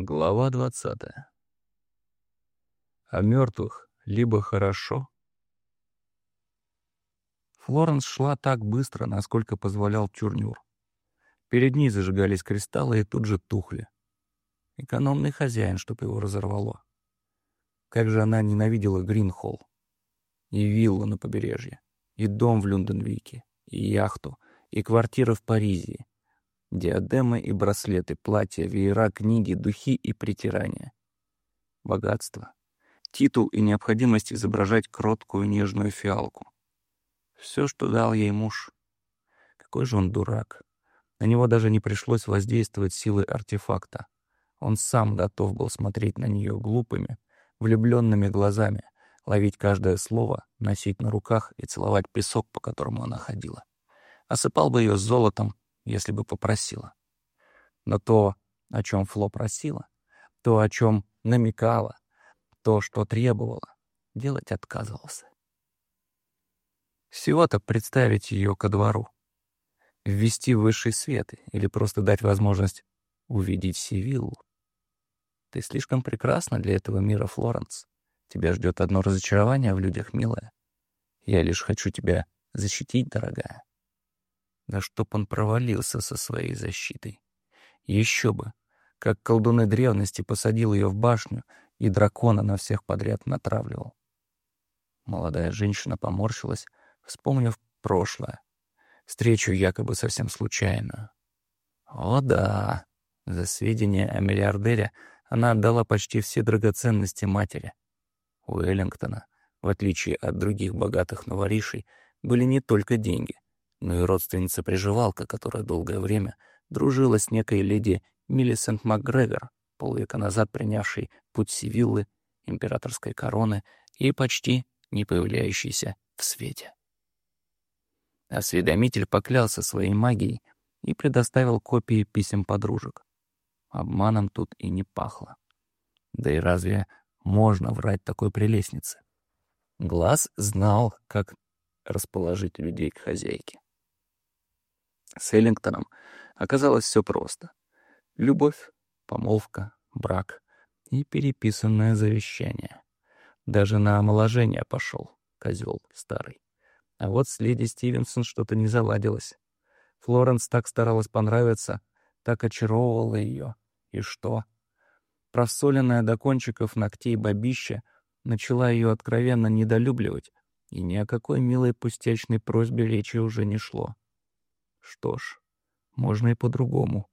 Глава двадцатая. О мертвых либо хорошо. Флоренс шла так быстро, насколько позволял Чурнюр. Перед ней зажигались кристаллы и тут же тухли. Экономный хозяин, чтоб его разорвало. Как же она ненавидела Гринхолл. И виллу на побережье, и дом в Люнденвике, и яхту, и квартира в Паризе, Диадемы и браслеты, платья, веера, книги, духи и притирания. Богатство. Титул и необходимость изображать кроткую нежную фиалку. Все, что дал ей муж. Какой же он дурак. На него даже не пришлось воздействовать силой артефакта. Он сам готов был смотреть на нее глупыми, влюбленными глазами, ловить каждое слово, носить на руках и целовать песок, по которому она ходила. Осыпал бы ее золотом, если бы попросила. Но то, о чем Фло просила, то, о чем намекала, то, что требовала, делать отказывался. Всего-то представить ее ко двору, ввести в высший свет или просто дать возможность увидеть Сивиллу. Ты слишком прекрасна для этого мира, Флоренс. Тебя ждет одно разочарование в людях, милая. Я лишь хочу тебя защитить, дорогая. Да чтоб он провалился со своей защитой. Еще бы, как колдуны древности посадил ее в башню и дракона на всех подряд натравливал. Молодая женщина поморщилась, вспомнив прошлое, встречу якобы совсем случайную. О да, за сведения о миллиардере она отдала почти все драгоценности матери. У Эллингтона, в отличие от других богатых новоришей, были не только деньги — но и родственница-приживалка, которая долгое время дружила с некой леди Миллисент МакГрегор, полвека назад принявшей путь Сивиллы, императорской короны и почти не появляющейся в свете. Осведомитель поклялся своей магией и предоставил копии писем подружек. Обманом тут и не пахло. Да и разве можно врать такой прелестнице? Глаз знал, как расположить людей к хозяйке. С Эллингтоном оказалось все просто. Любовь, помолвка, брак и переписанное завещание. Даже на омоложение пошел, козел старый. А вот с леди Стивенсон что-то не заладилось. Флоренс так старалась понравиться, так очаровывала ее. И что? Просоленная до кончиков ногтей бабища начала ее откровенно недолюбливать, и ни о какой милой пустячной просьбе речи уже не шло. Что ж, можно и по-другому.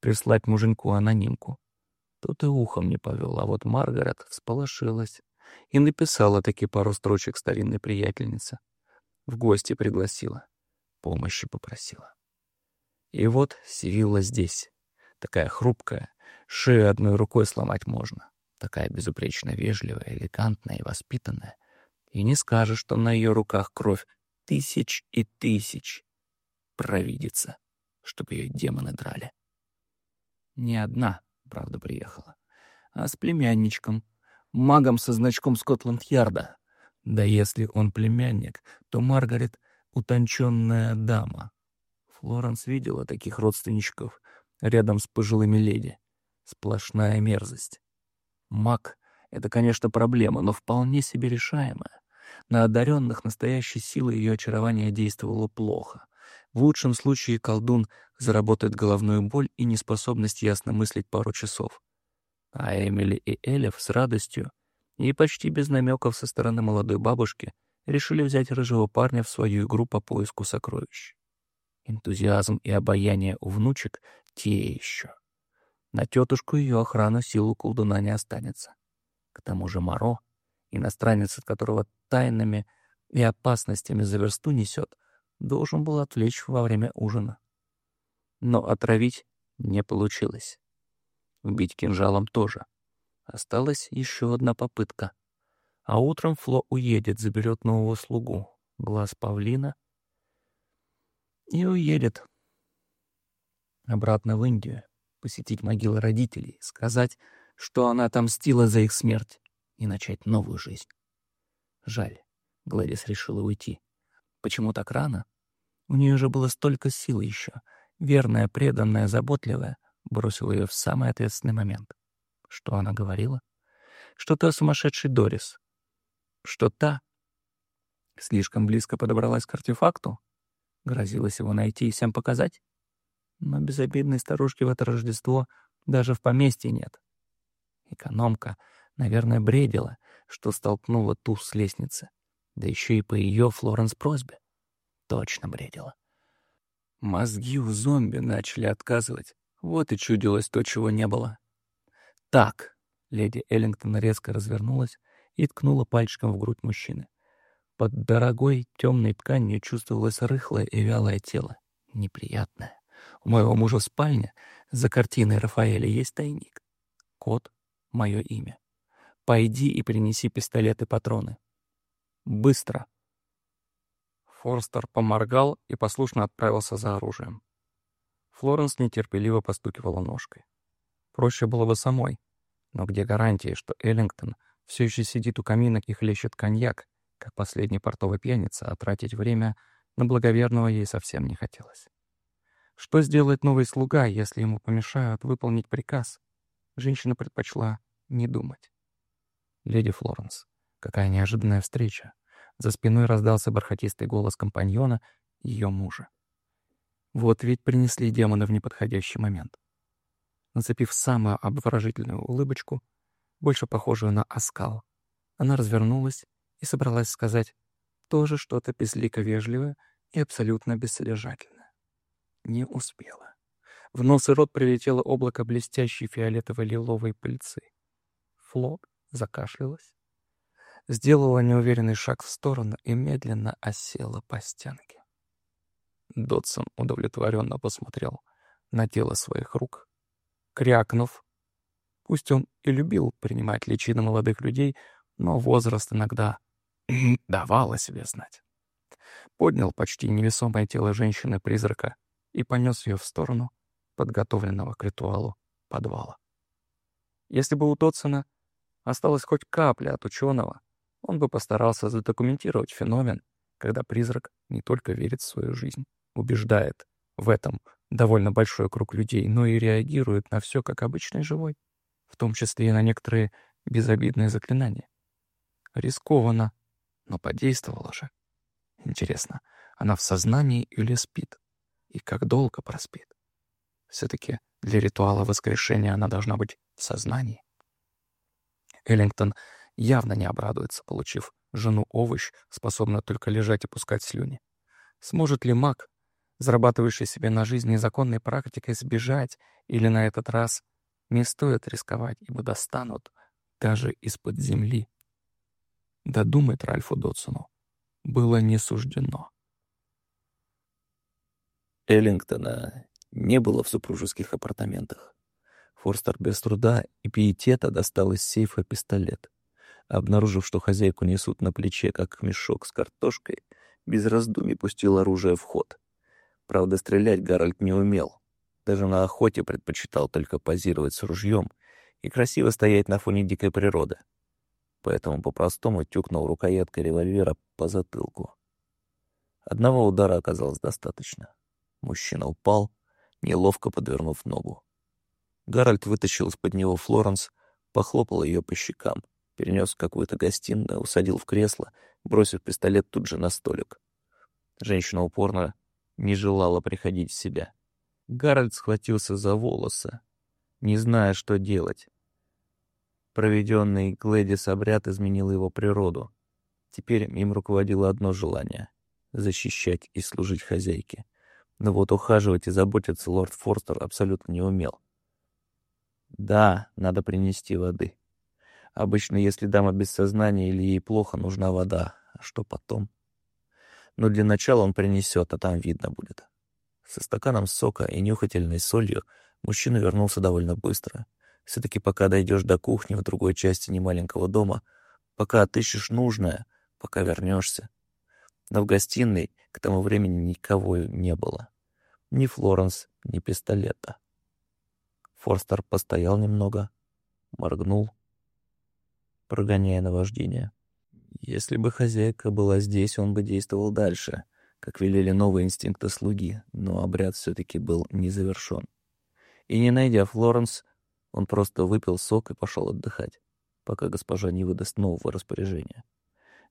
Прислать муженьку анонимку. Тут и ухом не повел, а вот Маргарет всполошилась и написала таки пару строчек старинной приятельнице. В гости пригласила, помощи попросила. И вот Сивилла здесь, такая хрупкая, шею одной рукой сломать можно, такая безупречно вежливая, элегантная и воспитанная. И не скажешь, что на ее руках кровь тысяч и тысяч провидица, чтобы ее демоны драли. Не одна, правда, приехала, а с племянничком, магом со значком Скотланд-Ярда. Да если он племянник, то Маргарет — утонченная дама. Флоренс видела таких родственничков рядом с пожилыми леди. Сплошная мерзость. Маг — это, конечно, проблема, но вполне себе решаемая. На одаренных настоящей силой ее очарование действовало плохо. В лучшем случае колдун заработает головную боль и неспособность ясно мыслить пару часов. А Эмили и Элев с радостью и почти без намеков со стороны молодой бабушки решили взять рыжего парня в свою игру по поиску сокровищ. Энтузиазм и обаяние у внучек — те еще. На тетушку ее охрану силу колдуна не останется. К тому же Моро, иностранец, от которого тайнами и опасностями за версту несет, должен был отвлечь во время ужина. Но отравить не получилось. Убить кинжалом тоже. Осталась еще одна попытка. А утром Фло уедет, заберет нового слугу, глаз павлина, и уедет обратно в Индию, посетить могилы родителей, сказать, что она отомстила за их смерть и начать новую жизнь. Жаль, Гладис решила уйти. Почему так рано? У нее же было столько сил еще. Верная, преданная, заботливая бросила ее в самый ответственный момент. Что она говорила? Что та сумасшедший Дорис. Что та слишком близко подобралась к артефакту, грозилась его найти и всем показать. Но безобидной старушки в это Рождество даже в поместье нет. Экономка, наверное, бредила, что столкнула ту с лестницы. Да еще и по ее Флоренс просьбе. Точно бредила. Мозги у зомби начали отказывать. Вот и чудилось то, чего не было. «Так», — леди Эллингтон резко развернулась и ткнула пальчиком в грудь мужчины. Под дорогой темной тканью чувствовалось рыхлое и вялое тело. Неприятное. У моего мужа в спальне за картиной Рафаэля есть тайник. Кот — мое имя. Пойди и принеси пистолет и патроны. Быстро. Форстер поморгал и послушно отправился за оружием. Флоренс нетерпеливо постукивала ножкой. Проще было бы самой. Но где гарантии, что Эллингтон все еще сидит у камина и хлещет коньяк, как последний портовый пьяница, а тратить время на благоверного ей совсем не хотелось. Что сделает новый слуга, если ему помешают выполнить приказ? Женщина предпочла не думать. «Леди Флоренс, какая неожиданная встреча!» За спиной раздался бархатистый голос компаньона, ее мужа. Вот ведь принесли демона в неподходящий момент. Нацепив самую обворожительную улыбочку, больше похожую на оскал, она развернулась и собралась сказать тоже что-то безлико вежливое и абсолютно бессодержательное. Не успела. В нос и рот прилетело облако блестящей фиолетово-лиловой пыльцы. Фло закашлялась, сделала неуверенный шаг в сторону и медленно осела по стенке. Дотсон удовлетворенно посмотрел на тело своих рук, крякнув. Пусть он и любил принимать личины молодых людей, но возраст иногда давал о себе знать. Поднял почти невесомое тело женщины-призрака и понес ее в сторону подготовленного к ритуалу подвала. Если бы у Тотсона осталась хоть капля от ученого, он бы постарался задокументировать феномен, когда призрак не только верит в свою жизнь, убеждает в этом довольно большой круг людей, но и реагирует на все как обычный живой, в том числе и на некоторые безобидные заклинания. Рискованно, но подействовала же. Интересно, она в сознании или спит? И как долго проспит? Все-таки для ритуала воскрешения она должна быть в сознании. Эллингтон явно не обрадуется, получив жену-овощ, способную только лежать и пускать слюни. Сможет ли маг, зарабатывающий себе на жизнь незаконной практикой, сбежать, или на этот раз не стоит рисковать, ибо достанут даже из-под земли? Додумать Ральфу Дотсону было не суждено. Эллингтона не было в супружеских апартаментах. Форстер без труда и пиетета достал из сейфа пистолет. Обнаружив, что хозяйку несут на плече, как мешок с картошкой, без раздумий пустил оружие в ход. Правда, стрелять Гарольд не умел. Даже на охоте предпочитал только позировать с ружьем и красиво стоять на фоне дикой природы поэтому по-простому тюкнул рукояткой револьвера по затылку. Одного удара оказалось достаточно. Мужчина упал, неловко подвернув ногу. Гарольд вытащил из-под него Флоренс, похлопал ее по щекам, перенес в какую-то гостиную, усадил в кресло, бросив пистолет тут же на столик. Женщина упорно не желала приходить в себя. Гарольд схватился за волосы, не зная, что делать. Проведенный Глэдис обряд изменил его природу. Теперь им руководило одно желание — защищать и служить хозяйке. Но вот ухаживать и заботиться лорд Форстер абсолютно не умел. Да, надо принести воды. Обычно, если дама без сознания или ей плохо, нужна вода. А что потом? Но для начала он принесет, а там видно будет. Со стаканом сока и нюхательной солью мужчина вернулся довольно быстро — все-таки пока дойдешь до кухни в другой части немаленького дома, пока отыщешь нужное, пока вернешься. Но в гостиной к тому времени никого не было. Ни Флоренс, ни пистолета. Форстер постоял немного, моргнул, прогоняя наваждение. Если бы хозяйка была здесь, он бы действовал дальше, как велели новые инстинкты слуги, но обряд все-таки был не завершен. И не найдя Флоренс, Он просто выпил сок и пошел отдыхать, пока госпожа не выдаст нового распоряжения.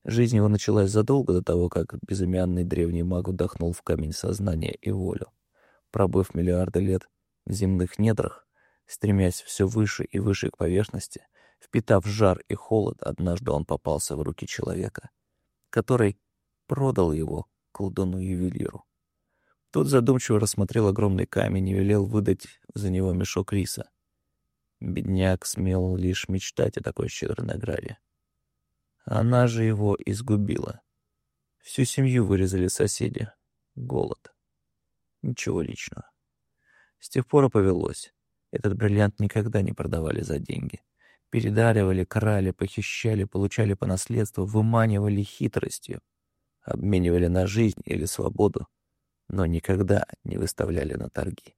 Жизнь его началась задолго до того, как безымянный древний маг вдохнул в камень сознания и волю. Пробыв миллиарды лет в земных недрах, стремясь все выше и выше к поверхности, впитав жар и холод, однажды он попался в руки человека, который продал его колдуну-ювелиру. Тот задумчиво рассмотрел огромный камень и велел выдать за него мешок риса. Бедняк смел лишь мечтать о такой щедрой награде. Она же его изгубила. Всю семью вырезали соседи. Голод. Ничего личного. С тех пор повелось. Этот бриллиант никогда не продавали за деньги. Передаривали, крали, похищали, получали по наследству, выманивали хитростью. Обменивали на жизнь или свободу, но никогда не выставляли на торги.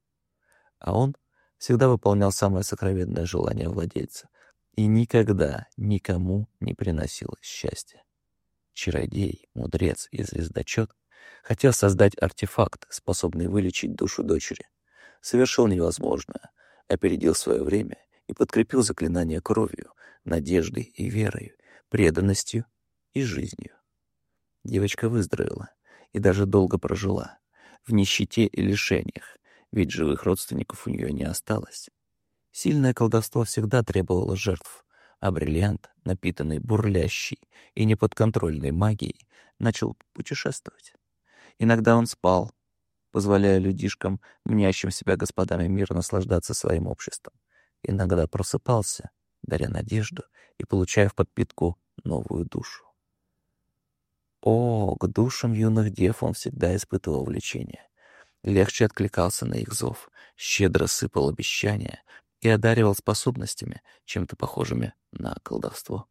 А он всегда выполнял самое сокровенное желание владельца — и никогда никому не приносил счастья. Чародей, мудрец и звездочет хотел создать артефакт, способный вылечить душу дочери. Совершил невозможное, опередил свое время и подкрепил заклинание кровью, надеждой и верой, преданностью и жизнью. Девочка выздоровела и даже долго прожила, в нищете и лишениях, ведь живых родственников у нее не осталось. Сильное колдовство всегда требовало жертв, а бриллиант, напитанный бурлящей и неподконтрольной магией, начал путешествовать. Иногда он спал, позволяя людишкам, мнящим себя господами мира, наслаждаться своим обществом. Иногда просыпался, даря надежду и получая в подпитку новую душу. О, к душам юных дев он всегда испытывал влечение. Легче откликался на их зов, щедро сыпал обещания, и одаривал способностями, чем-то похожими на колдовство.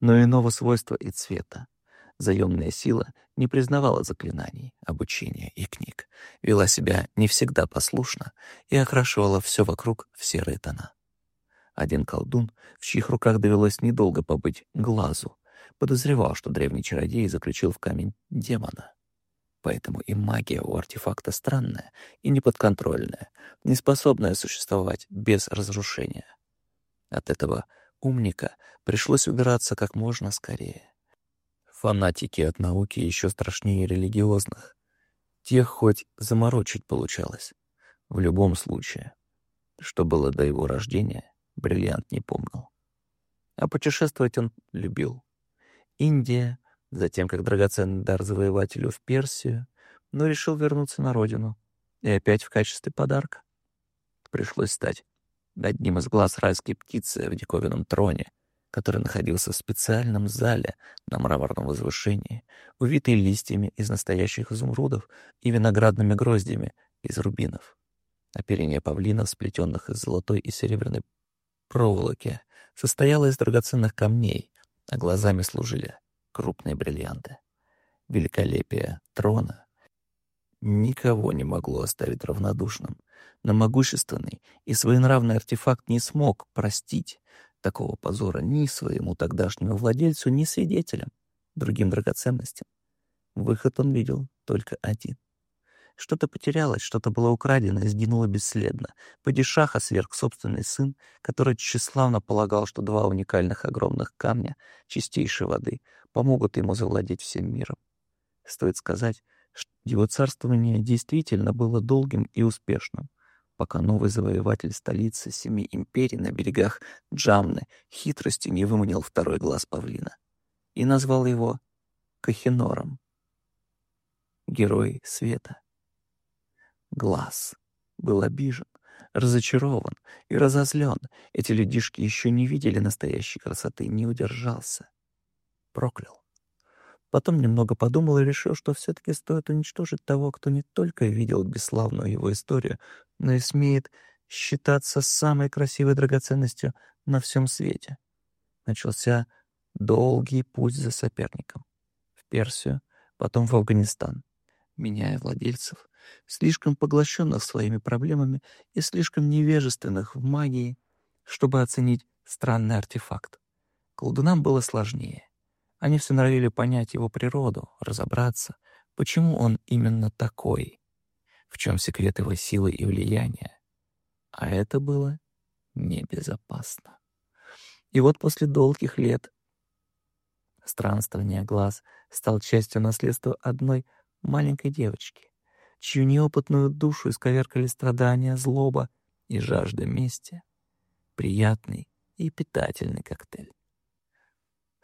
Но иного свойства и цвета. Заемная сила не признавала заклинаний, обучения и книг, вела себя не всегда послушно и окрашивала все вокруг в серые тона. Один колдун, в чьих руках довелось недолго побыть глазу, подозревал, что древний чародей заключил в камень демона. Поэтому и магия у артефакта странная и неподконтрольная, не способная существовать без разрушения. От этого умника пришлось убираться как можно скорее. Фанатики от науки еще страшнее религиозных. Тех хоть заморочить получалось. В любом случае, что было до его рождения, бриллиант не помнил. А путешествовать он любил. Индия, Затем, как драгоценный дар завоевателю в Персию, но решил вернуться на родину. И опять в качестве подарка. Пришлось стать одним из глаз райской птицы в диковинном троне, который находился в специальном зале на мраморном возвышении, увитый листьями из настоящих изумрудов и виноградными гроздями из рубинов. Оперение павлинов, сплетенных из золотой и серебряной проволоки, состояло из драгоценных камней, а глазами служили крупные бриллианты. Великолепие трона никого не могло оставить равнодушным, но могущественный и своенравный артефакт не смог простить такого позора ни своему тогдашнему владельцу, ни свидетелям, другим драгоценностям. Выход он видел только один. Что-то потерялось, что-то было украдено и сгинуло бесследно. Падишаха сверг собственный сын, который тщеславно полагал, что два уникальных огромных камня чистейшей воды помогут ему завладеть всем миром. Стоит сказать, что его царствование действительно было долгим и успешным, пока новый завоеватель столицы семи империй на берегах Джамны хитростью не выманил второй глаз павлина и назвал его Кахинором, герой света. Глаз был обижен, разочарован и разозлен. Эти людишки еще не видели настоящей красоты, не удержался. Проклял. Потом немного подумал и решил, что все-таки стоит уничтожить того, кто не только видел бесславную его историю, но и смеет считаться самой красивой драгоценностью на всем свете. Начался долгий путь за соперником. В Персию, потом в Афганистан, меняя владельцев, слишком поглощенных своими проблемами и слишком невежественных в магии, чтобы оценить странный артефакт. Колдунам было сложнее. Они все норовили понять его природу, разобраться, почему он именно такой, в чем секрет его силы и влияния. А это было небезопасно. И вот после долгих лет странствования глаз стал частью наследства одной маленькой девочки, чью неопытную душу исковеркали страдания, злоба и жажда мести. Приятный и питательный коктейль.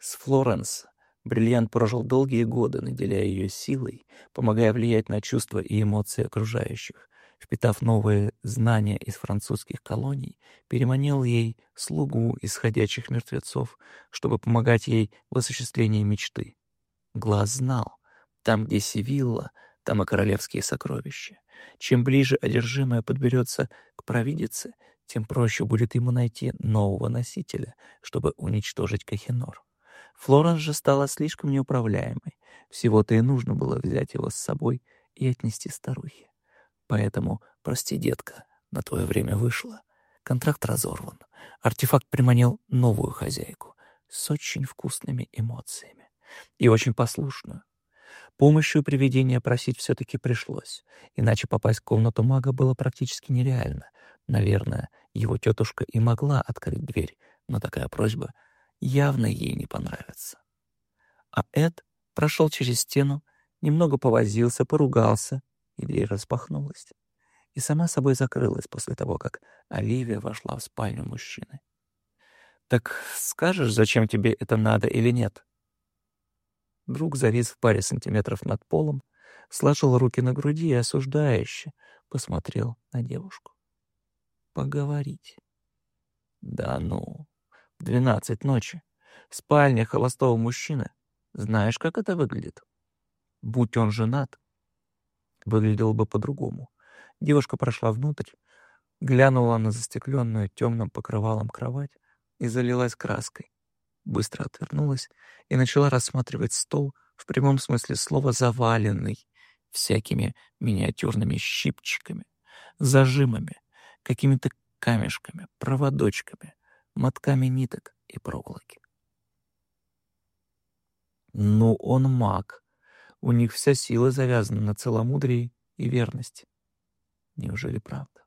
С Флоренс бриллиант прожил долгие годы, наделяя ее силой, помогая влиять на чувства и эмоции окружающих, впитав новые знания из французских колоний, переманил ей слугу из ходячих мертвецов, чтобы помогать ей в осуществлении мечты. Глаз знал, там, где Севилла, там и королевские сокровища. Чем ближе одержимая подберется к провидице, тем проще будет ему найти нового носителя, чтобы уничтожить Кахинор. Флоренс же стала слишком неуправляемой. Всего-то и нужно было взять его с собой и отнести старухе. Поэтому, прости, детка, на твое время вышло. Контракт разорван. Артефакт приманил новую хозяйку с очень вкусными эмоциями и очень послушную. Помощи у привидения просить все-таки пришлось, иначе попасть в комнату мага было практически нереально. Наверное, его тетушка и могла открыть дверь, но такая просьба явно ей не понравится. А Эд прошел через стену, немного повозился, поругался, и дверь распахнулась. И сама собой закрылась после того, как Оливия вошла в спальню мужчины. «Так скажешь, зачем тебе это надо или нет?» Друг завис в паре сантиметров над полом, сложил руки на груди и осуждающе посмотрел на девушку. «Поговорить». «Да ну, двенадцать ночи, в спальне холостого мужчины. Знаешь, как это выглядит? Будь он женат, выглядело бы по-другому. Девушка прошла внутрь, глянула на застекленную темным покрывалом кровать и залилась краской. Быстро отвернулась и начала рассматривать стол в прямом смысле слова заваленный всякими миниатюрными щипчиками, зажимами, какими-то камешками, проводочками, мотками ниток и проволоки. Ну, он маг, у них вся сила завязана на целомудрии и верности. Неужели правда?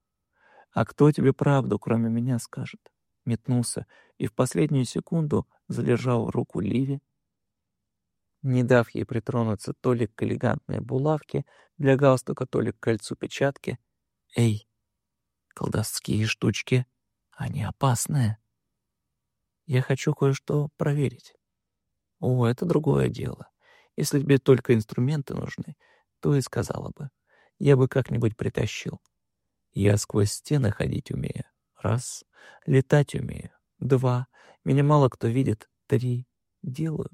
А кто тебе правду, кроме меня, скажет? Метнулся и в последнюю секунду задержал руку Ливи, не дав ей притронуться то ли к элегантной булавке для галстука, то ли к кольцу печатки. «Эй, колдовские штучки, они опасные. Я хочу кое-что проверить». «О, это другое дело. Если тебе только инструменты нужны, то и сказала бы. Я бы как-нибудь притащил. Я сквозь стены ходить умею. Раз. Летать умею. Два. Меня мало кто видит. Три. Делаю,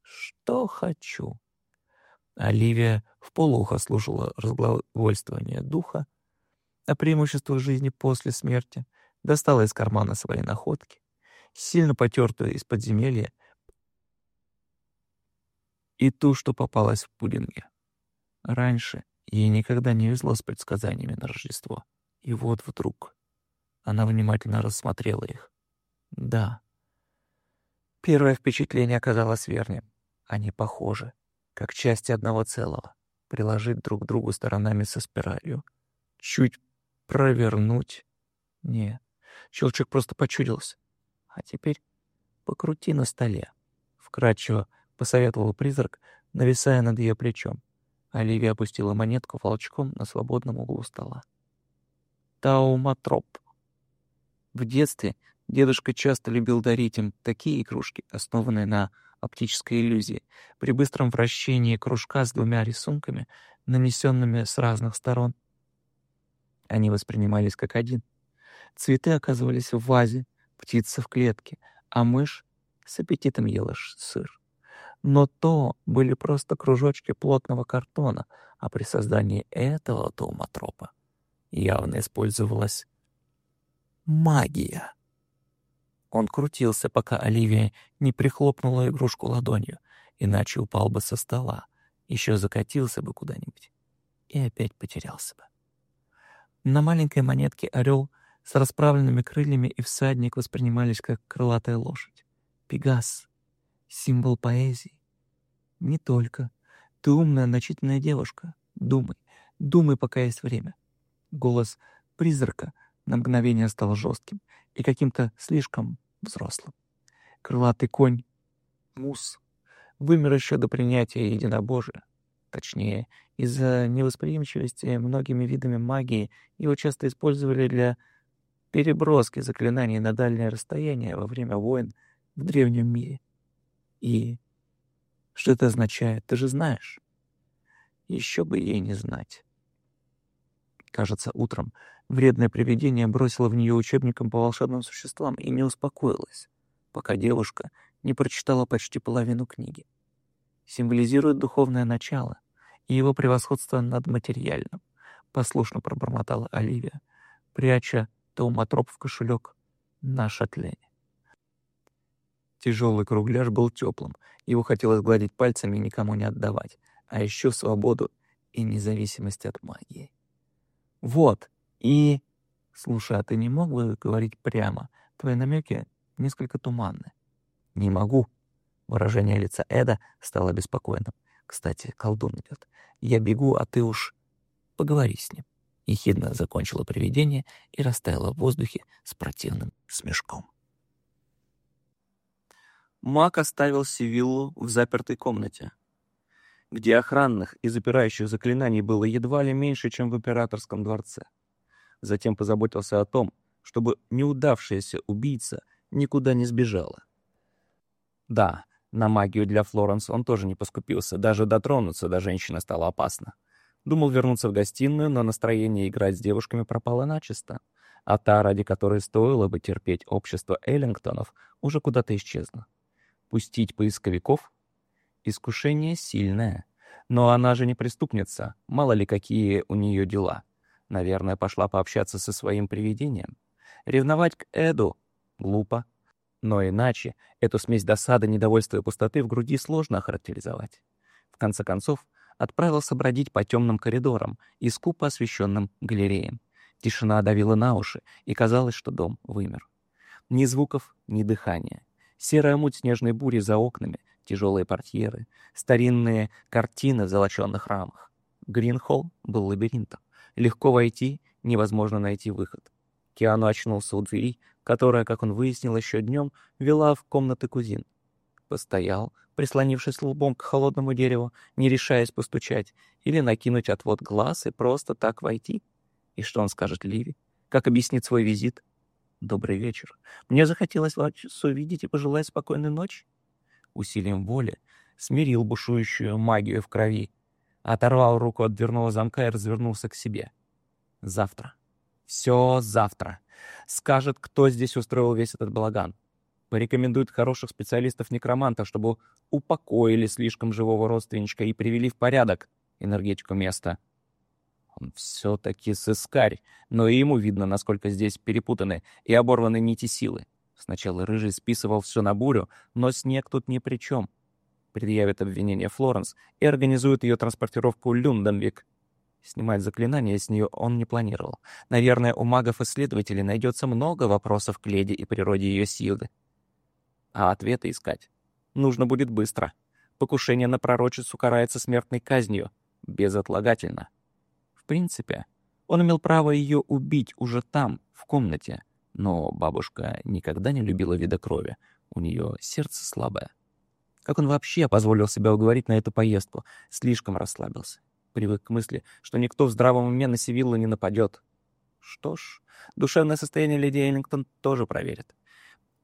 что хочу. Оливия в полухо слушала разглагольствование духа о преимуществах жизни после смерти, достала из кармана свои находки, сильно потертую из подземелья, и ту, что попалась в пудинге. Раньше ей никогда не везло с предсказаниями на Рождество. И вот вдруг она внимательно рассмотрела их. Да. Первое впечатление оказалось верным. Они похожи, как части одного целого. Приложить друг к другу сторонами со спиралью. Чуть провернуть. Не, щелчок просто почудился. А теперь покрути на столе. Вкратчиво посоветовал призрак, нависая над ее плечом. Оливия опустила монетку волчком на свободном углу стола. Тауматроп. В детстве дедушка часто любил дарить им такие игрушки, основанные на оптической иллюзии. При быстром вращении кружка с двумя рисунками, нанесенными с разных сторон, они воспринимались как один. Цветы оказывались в вазе, птица в клетке, а мышь с аппетитом ела сыр. Но то были просто кружочки плотного картона, а при создании этого томатропа явно использовалась магия. Он крутился, пока Оливия не прихлопнула игрушку ладонью, иначе упал бы со стола, еще закатился бы куда-нибудь и опять потерялся бы. На маленькой монетке орел с расправленными крыльями и всадник воспринимались как крылатая лошадь. Пегас Символ поэзии. Не только. Ты умная, начитанная девушка. Думай, думай, пока есть время. Голос призрака на мгновение стал жестким и каким-то слишком взрослым. Крылатый конь, мус, вымер еще до принятия единобожия. Точнее, из-за невосприимчивости многими видами магии его часто использовали для переброски заклинаний на дальнее расстояние во время войн в древнем мире. И что это означает, ты же знаешь. Еще бы ей не знать. Кажется, утром вредное привидение бросило в нее учебником по волшебным существам и не успокоилось, пока девушка не прочитала почти половину книги. Символизирует духовное начало и его превосходство над материальным, послушно пробормотала Оливия, пряча тауматроп в кошелек на шатлене. Тяжелый кругляш был теплым, его хотелось гладить пальцами и никому не отдавать, а еще свободу и независимость от магии. Вот, и... Слушай, а ты не мог бы говорить прямо? Твои намеки несколько туманны. Не могу. Выражение лица Эда стало беспокойным. Кстати, колдун идет. Я бегу, а ты уж поговори с ним. Ехидно закончила привидение и растаяла в воздухе с противным смешком. Мак оставил Сивиллу в запертой комнате, где охранных и запирающих заклинаний было едва ли меньше, чем в императорском дворце. Затем позаботился о том, чтобы неудавшаяся убийца никуда не сбежала. Да, на магию для Флоренс он тоже не поскупился, даже дотронуться до женщины стало опасно. Думал вернуться в гостиную, но настроение играть с девушками пропало начисто, а та, ради которой стоило бы терпеть общество Эллингтонов, уже куда-то исчезла пустить поисковиков? Искушение сильное. Но она же не преступница, мало ли какие у нее дела. Наверное, пошла пообщаться со своим привидением. Ревновать к Эду — глупо. Но иначе эту смесь досады, недовольства и пустоты в груди сложно охарактеризовать. В конце концов, отправился бродить по темным коридорам и скупо освещенным галереям. Тишина давила на уши, и казалось, что дом вымер. Ни звуков, ни дыхания. Серая муть снежной бури за окнами, тяжелые портьеры, старинные картины в золоченных рамах. Гринхолл был лабиринтом. Легко войти, невозможно найти выход. Киану очнулся у двери, которая, как он выяснил еще днем, вела в комнаты кузин. Постоял, прислонившись лбом к холодному дереву, не решаясь постучать, или накинуть отвод глаз и просто так войти. И что он скажет Ливи? Как объяснит свой визит? Добрый вечер. Мне захотелось вас увидеть и пожелать спокойной ночи. Усилием воли смирил бушующую магию в крови, оторвал руку от дверного замка и развернулся к себе. Завтра. Все завтра. Скажет, кто здесь устроил весь этот балаган. Порекомендует хороших специалистов-некромантов, чтобы упокоили слишком живого родственничка и привели в порядок энергетику места. Он все-таки сыскарь, но и ему видно, насколько здесь перепутаны и оборваны нити силы. Сначала Рыжий списывал все на бурю, но снег тут ни при чем. Предъявит обвинение Флоренс и организует ее транспортировку Люнденвик. Снимать заклинания с нее он не планировал. Наверное, у магов-исследователей найдется много вопросов к леди и природе ее силы. А ответы искать нужно будет быстро. Покушение на пророчицу карается смертной казнью, безотлагательно принципе, он имел право ее убить уже там, в комнате. Но бабушка никогда не любила вида крови. У нее сердце слабое. Как он вообще позволил себя уговорить на эту поездку? Слишком расслабился. Привык к мысли, что никто в здравом уме на Севиллу не нападет. Что ж, душевное состояние леди Эллингтон тоже проверит.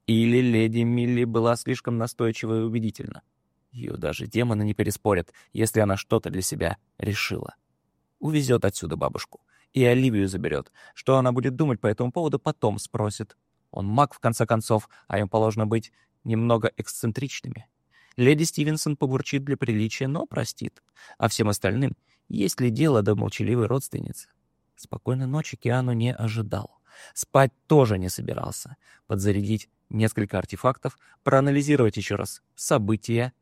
Или леди Милли была слишком настойчива и убедительна. Ее даже демоны не переспорят, если она что-то для себя решила. Увезет отсюда бабушку. И Оливию заберет. Что она будет думать по этому поводу, потом спросит. Он маг, в конце концов, а им положено быть немного эксцентричными. Леди Стивенсон побурчит для приличия, но простит. А всем остальным есть ли дело до молчаливой родственницы? Спокойной ночи Киану не ожидал. Спать тоже не собирался. Подзарядить несколько артефактов, проанализировать еще раз события.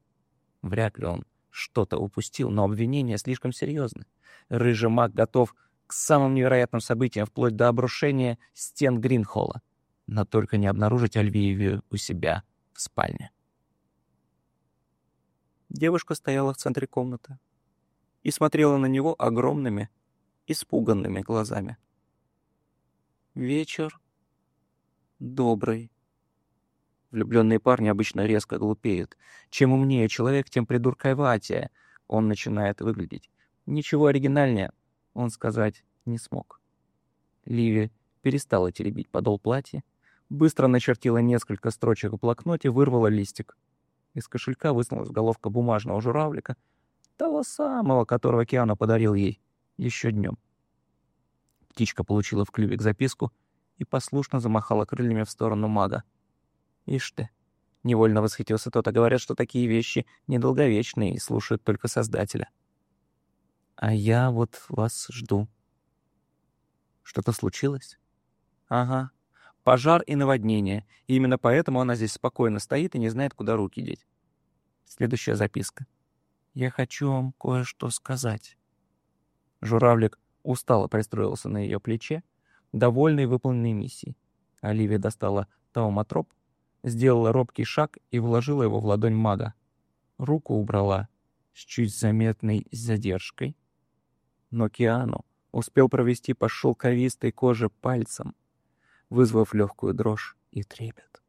Вряд ли он что-то упустил, но обвинения слишком серьезны. Рыжий маг готов к самым невероятным событиям, вплоть до обрушения стен Гринхолла. Но только не обнаружить Альвиевию у себя в спальне. Девушка стояла в центре комнаты и смотрела на него огромными, испуганными глазами. Вечер добрый. Влюбленные парни обычно резко глупеют. Чем умнее человек, тем придурковатее он начинает выглядеть. Ничего оригинальнее он сказать не смог. Ливи перестала теребить подол платья, быстро начертила несколько строчек в блокноте, вырвала листик. Из кошелька высунулась головка бумажного журавлика, того самого, которого Киану подарил ей еще днем. Птичка получила в клювик записку и послушно замахала крыльями в сторону мага. «Ишь ты!» — невольно восхитился тот, а говорят, что такие вещи недолговечные и слушают только Создателя. «А я вот вас жду». «Что-то случилось?» «Ага. Пожар и наводнение. И именно поэтому она здесь спокойно стоит и не знает, куда руки деть». Следующая записка. «Я хочу вам кое-что сказать». Журавлик устало пристроился на ее плече, довольный выполненной миссией. Оливия достала тауматроп, сделала робкий шаг и вложила его в ладонь мага. Руку убрала с чуть заметной задержкой. Но Киану успел провести по шелковистой коже пальцем, вызвав легкую дрожь и трепет.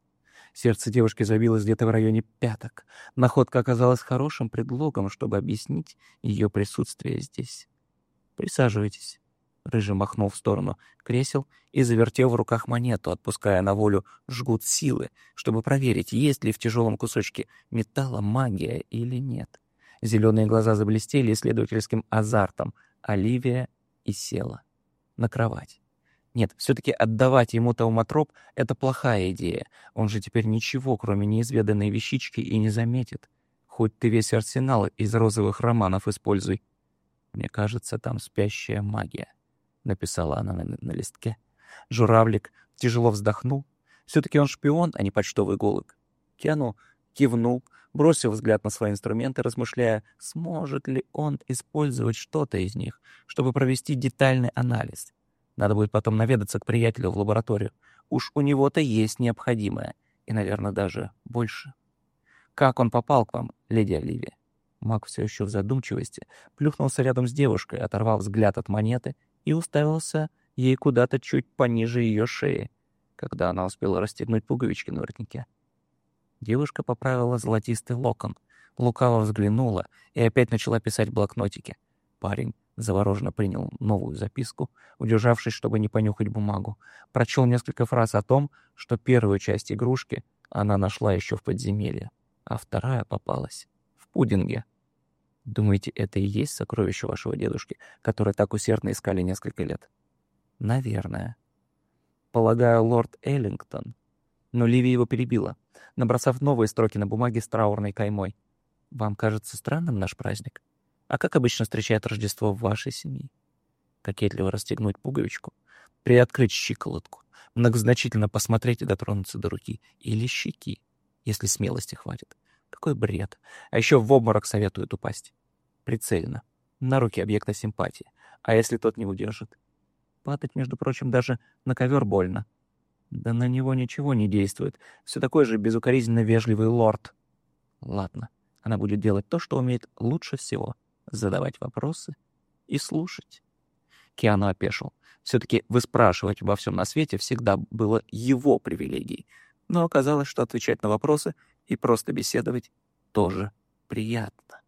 Сердце девушки забилось где-то в районе пяток. Находка оказалась хорошим предлогом, чтобы объяснить ее присутствие здесь. «Присаживайтесь». Рыжий махнул в сторону кресел и завертел в руках монету, отпуская на волю жгут силы, чтобы проверить, есть ли в тяжелом кусочке металла магия или нет. Зеленые глаза заблестели исследовательским азартом. Оливия и села на кровать. Нет, все-таки отдавать ему тауматроп — это плохая идея. Он же теперь ничего, кроме неизведанной вещички, и не заметит. Хоть ты весь арсенал из розовых романов используй. Мне кажется, там спящая магия. — написала она на, на листке. Журавлик тяжело вздохнул. Все-таки он шпион, а не почтовый голубь. Киану кивнул, бросил взгляд на свои инструменты, размышляя, сможет ли он использовать что-то из них, чтобы провести детальный анализ. Надо будет потом наведаться к приятелю в лабораторию. Уж у него-то есть необходимое, и, наверное, даже больше. Как он попал к вам, леди Оливия? Маг все еще в задумчивости плюхнулся рядом с девушкой, оторвал взгляд от монеты и уставился ей куда-то чуть пониже ее шеи, когда она успела расстегнуть пуговички на воротнике. Девушка поправила золотистый локон, лукаво взглянула и опять начала писать в блокнотике. Парень завороженно принял новую записку, удержавшись, чтобы не понюхать бумагу. Прочел несколько фраз о том, что первую часть игрушки она нашла еще в подземелье, а вторая попалась в пудинге. Думаете, это и есть сокровище вашего дедушки, которое так усердно искали несколько лет? Наверное. Полагаю, лорд Эллингтон. Но Ливи его перебила, набросав новые строки на бумаге с траурной каймой. Вам кажется странным наш праздник? А как обычно встречают Рождество в вашей семье? Кокетливо расстегнуть пуговичку, приоткрыть щиколотку, многозначительно посмотреть и дотронуться до руки или щеки, если смелости хватит. Какой бред. А еще в обморок советуют упасть. Прицельно. На руки объекта симпатии. А если тот не удержит? Падать, между прочим, даже на ковер больно. Да на него ничего не действует. Все такой же безукоризненно вежливый лорд. Ладно, она будет делать то, что умеет лучше всего. Задавать вопросы и слушать. Киану опешил. Все-таки выспрашивать обо всем на свете всегда было его привилегией. Но оказалось, что отвечать на вопросы и просто беседовать тоже приятно.